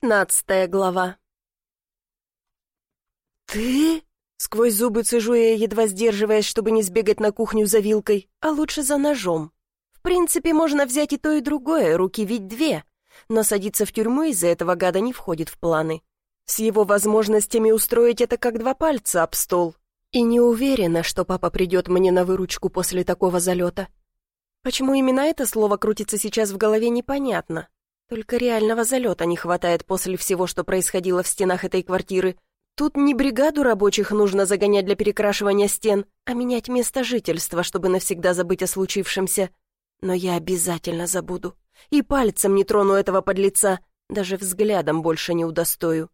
Пятнадцатая глава. «Ты?» — сквозь зубы цежу я, едва сдерживаясь, чтобы не сбегать на кухню за вилкой, а лучше за ножом. В принципе, можно взять и то, и другое, руки ведь две. Но садиться в тюрьму из-за этого гада не входит в планы. С его возможностями устроить это как два пальца об стол. И не уверена, что папа придет мне на выручку после такого залета. Почему именно это слово крутится сейчас в голове, непонятно. Только реального залета не хватает после всего, что происходило в стенах этой квартиры. Тут не бригаду рабочих нужно загонять для перекрашивания стен, а менять место жительства, чтобы навсегда забыть о случившемся. Но я обязательно забуду. И пальцем не трону этого подлеца, даже взглядом больше не удостою.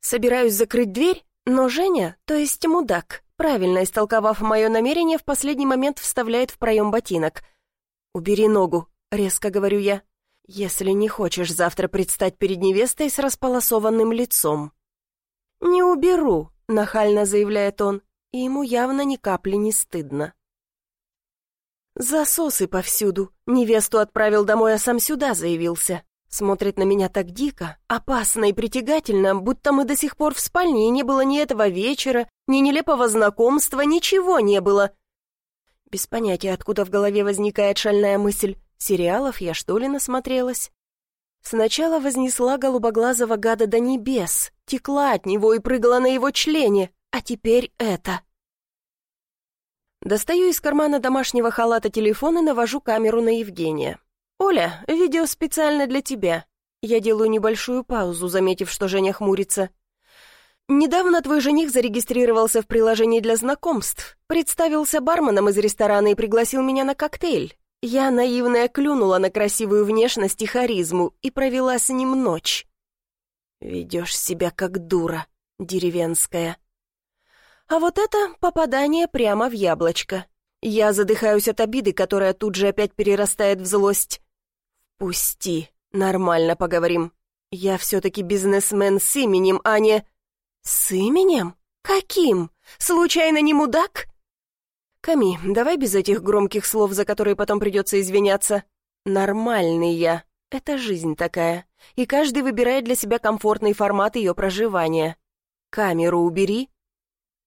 Собираюсь закрыть дверь, но Женя, то есть мудак, правильно истолковав мое намерение, в последний момент вставляет в проем ботинок. «Убери ногу», — резко говорю я. «Если не хочешь завтра предстать перед невестой с располосованным лицом». «Не уберу», — нахально заявляет он, и ему явно ни капли не стыдно. «Засосы повсюду. Невесту отправил домой, а сам сюда заявился. Смотрит на меня так дико, опасно и притягательно, будто мы до сих пор в спальне, и не было ни этого вечера, ни нелепого знакомства, ничего не было». Без понятия, откуда в голове возникает шальная мысль. Сериалов я что ли насмотрелась? Сначала вознесла голубоглазого гада до небес, текла от него и прыгала на его члене, а теперь это. Достаю из кармана домашнего халата телефон и навожу камеру на Евгения. «Оля, видео специально для тебя». Я делаю небольшую паузу, заметив, что Женя хмурится. «Недавно твой жених зарегистрировался в приложении для знакомств, представился барменом из ресторана и пригласил меня на коктейль. Я, наивная, клюнула на красивую внешность и харизму и провела с ним ночь. Ведешь себя как дура, деревенская. А вот это попадание прямо в яблочко. Я задыхаюсь от обиды, которая тут же опять перерастает в злость. Пусти, нормально поговорим. Я все-таки бизнесмен с именем, а не... С именем? Каким? Случайно не мудак? «Ками, давай без этих громких слов, за которые потом придется извиняться. Нормальный я. Это жизнь такая. И каждый выбирает для себя комфортный формат ее проживания. Камеру убери».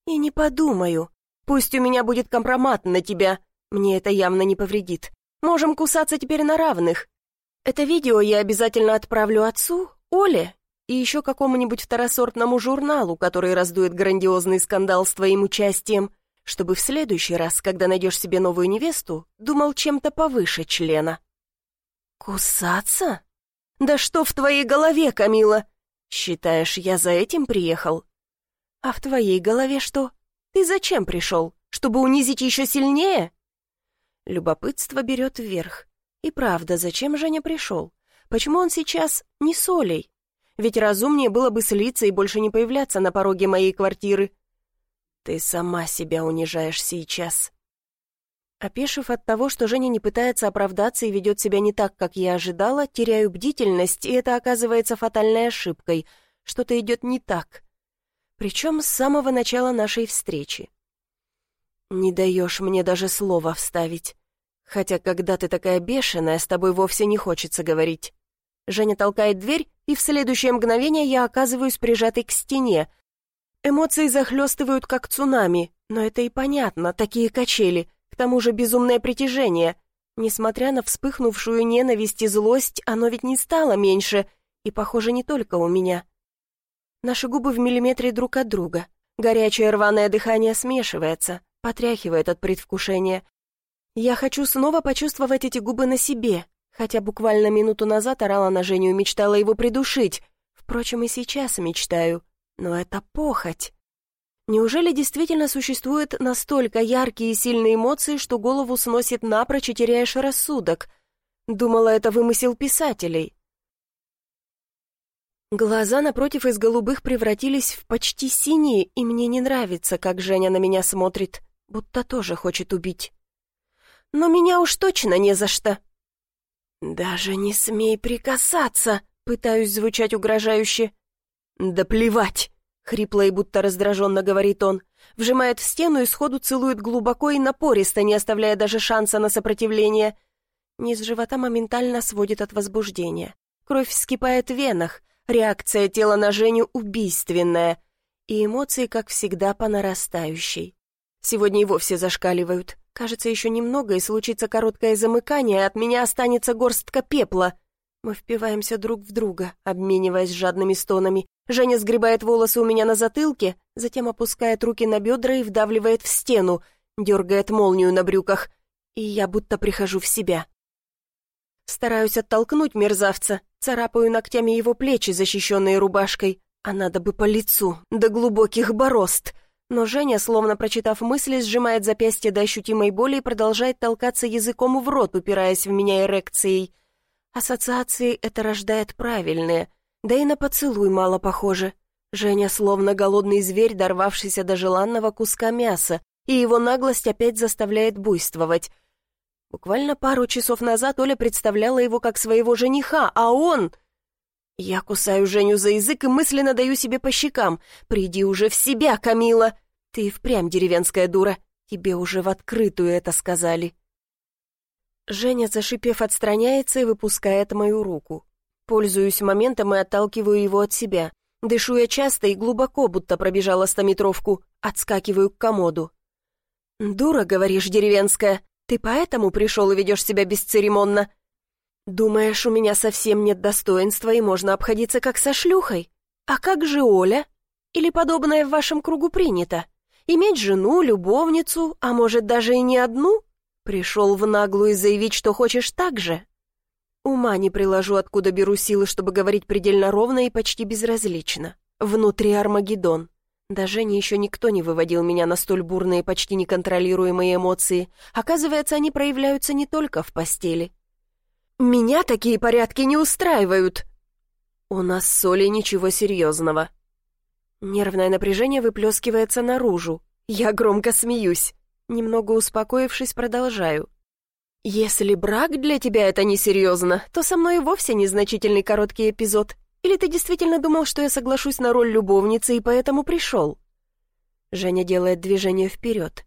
«И не подумаю. Пусть у меня будет компромат на тебя. Мне это явно не повредит. Можем кусаться теперь на равных. Это видео я обязательно отправлю отцу, Оле и еще какому-нибудь второсортному журналу, который раздует грандиозный скандал с твоим участием чтобы в следующий раз, когда найдешь себе новую невесту, думал чем-то повыше члена». «Кусаться? Да что в твоей голове, Камила? Считаешь, я за этим приехал? А в твоей голове что? Ты зачем пришел? Чтобы унизить еще сильнее?» Любопытство берет вверх. И правда, зачем Женя пришел? Почему он сейчас не с Олей? Ведь разумнее было бы слиться и больше не появляться на пороге моей квартиры. Ты сама себя унижаешь сейчас. Опешив от того, что Женя не пытается оправдаться и ведет себя не так, как я ожидала, теряю бдительность, и это оказывается фатальной ошибкой. Что-то идет не так. Причем с самого начала нашей встречи. Не даешь мне даже слова вставить. Хотя, когда ты такая бешеная, с тобой вовсе не хочется говорить. Женя толкает дверь, и в следующее мгновение я оказываюсь прижатой к стене, Эмоции захлестывают, как цунами, но это и понятно, такие качели, к тому же безумное притяжение. Несмотря на вспыхнувшую ненависть и злость, оно ведь не стало меньше, и, похоже, не только у меня. Наши губы в миллиметре друг от друга. Горячее рваное дыхание смешивается, потряхивает от предвкушения. Я хочу снова почувствовать эти губы на себе, хотя буквально минуту назад орала на Женю и мечтала его придушить. Впрочем, и сейчас мечтаю. Но это похоть. Неужели действительно существуют настолько яркие и сильные эмоции, что голову сносит напрочь и теряешь рассудок? Думала, это вымысел писателей. Глаза напротив из голубых превратились в почти синие, и мне не нравится, как Женя на меня смотрит, будто тоже хочет убить. Но меня уж точно не за что. «Даже не смей прикасаться!» — пытаюсь звучать угрожающе. «Да плевать!» — хрипло и будто раздраженно говорит он. Вжимает в стену и сходу целует глубоко и напористо, не оставляя даже шанса на сопротивление. Низ живота моментально сводит от возбуждения. Кровь вскипает в венах, Реакция тела на Женю убийственная. И эмоции, как всегда, по нарастающей. Сегодня и вовсе зашкаливают. Кажется, еще немного, и случится короткое замыкание, а от меня останется горстка пепла. Мы впиваемся друг в друга, обмениваясь жадными стонами. Женя сгребает волосы у меня на затылке, затем опускает руки на бедра и вдавливает в стену, дергает молнию на брюках. И я будто прихожу в себя. Стараюсь оттолкнуть мерзавца, царапаю ногтями его плечи, защищенные рубашкой, а надо бы по лицу, до глубоких борозд. Но Женя, словно прочитав мысли, сжимает запястье до ощутимой боли и продолжает толкаться языком в рот, упираясь в меня эрекцией. Ассоциации это рождает правильные, да и на поцелуй мало похоже. Женя словно голодный зверь, дорвавшийся до желанного куска мяса, и его наглость опять заставляет буйствовать. Буквально пару часов назад Оля представляла его как своего жениха, а он... Я кусаю Женю за язык и мысленно даю себе по щекам. «Приди уже в себя, Камила! Ты впрямь деревенская дура. Тебе уже в открытую это сказали». Женя, зашипев, отстраняется и выпускает мою руку. Пользуюсь моментом и отталкиваю его от себя. Дышу я часто и глубоко, будто пробежала стометровку. Отскакиваю к комоду. «Дура, говоришь, деревенская. Ты поэтому пришел и ведешь себя бесцеремонно? Думаешь, у меня совсем нет достоинства и можно обходиться как со шлюхой? А как же Оля? Или подобное в вашем кругу принято? Иметь жену, любовницу, а может даже и не одну?» Пришел в наглую заявить, что хочешь так же? Ума не приложу, откуда беру силы, чтобы говорить предельно ровно и почти безразлично. Внутри Армагеддон. Даже не еще никто не выводил меня на столь бурные, почти неконтролируемые эмоции. Оказывается, они проявляются не только в постели. «Меня такие порядки не устраивают!» «У нас с Олей ничего серьезного». Нервное напряжение выплескивается наружу. Я громко смеюсь. Немного успокоившись, продолжаю. «Если брак для тебя это несерьезно, то со мной вовсе незначительный короткий эпизод. Или ты действительно думал, что я соглашусь на роль любовницы и поэтому пришел?» Женя делает движение вперед.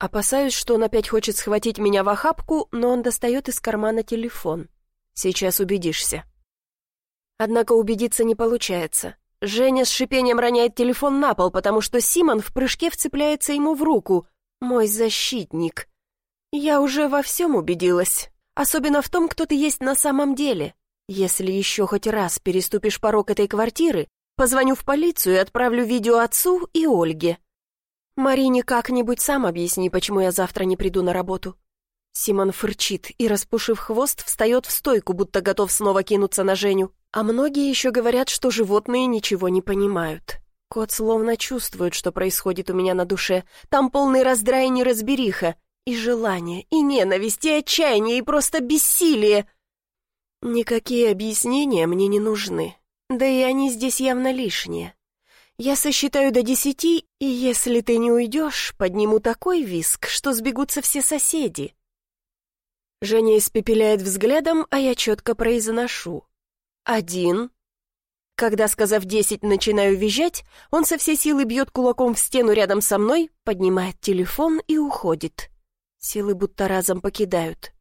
Опасаюсь, что он опять хочет схватить меня в охапку, но он достает из кармана телефон. Сейчас убедишься. Однако убедиться не получается. Женя с шипением роняет телефон на пол, потому что Симон в прыжке вцепляется ему в руку. Мой защитник. Я уже во всем убедилась. Особенно в том, кто ты есть на самом деле. Если еще хоть раз переступишь порог этой квартиры, позвоню в полицию и отправлю видео отцу и Ольге. Марине как-нибудь сам объясни, почему я завтра не приду на работу. Симон фырчит и, распушив хвост, встает в стойку, будто готов снова кинуться на Женю. А многие еще говорят, что животные ничего не понимают. Кот словно чувствует, что происходит у меня на душе. Там полный раздрай и неразбериха. И желание, и ненависть, и отчаяние, и просто бессилие. Никакие объяснения мне не нужны. Да и они здесь явно лишние. Я сосчитаю до десяти, и если ты не уйдешь, подниму такой виск, что сбегутся все соседи. Женя испепеляет взглядом, а я четко произношу. Один, когда, сказав десять, начинаю визжать, он со всей силы бьет кулаком в стену рядом со мной, поднимает телефон и уходит. Силы будто разом покидают.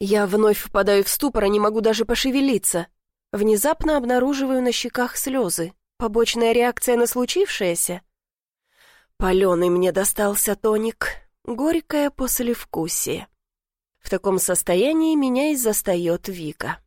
Я вновь впадаю в ступор, а не могу даже пошевелиться. Внезапно обнаруживаю на щеках слезы. Побочная реакция на случившееся? Паленый мне достался тоник. Горькое послевкусие. В таком состоянии меня и застает Вика.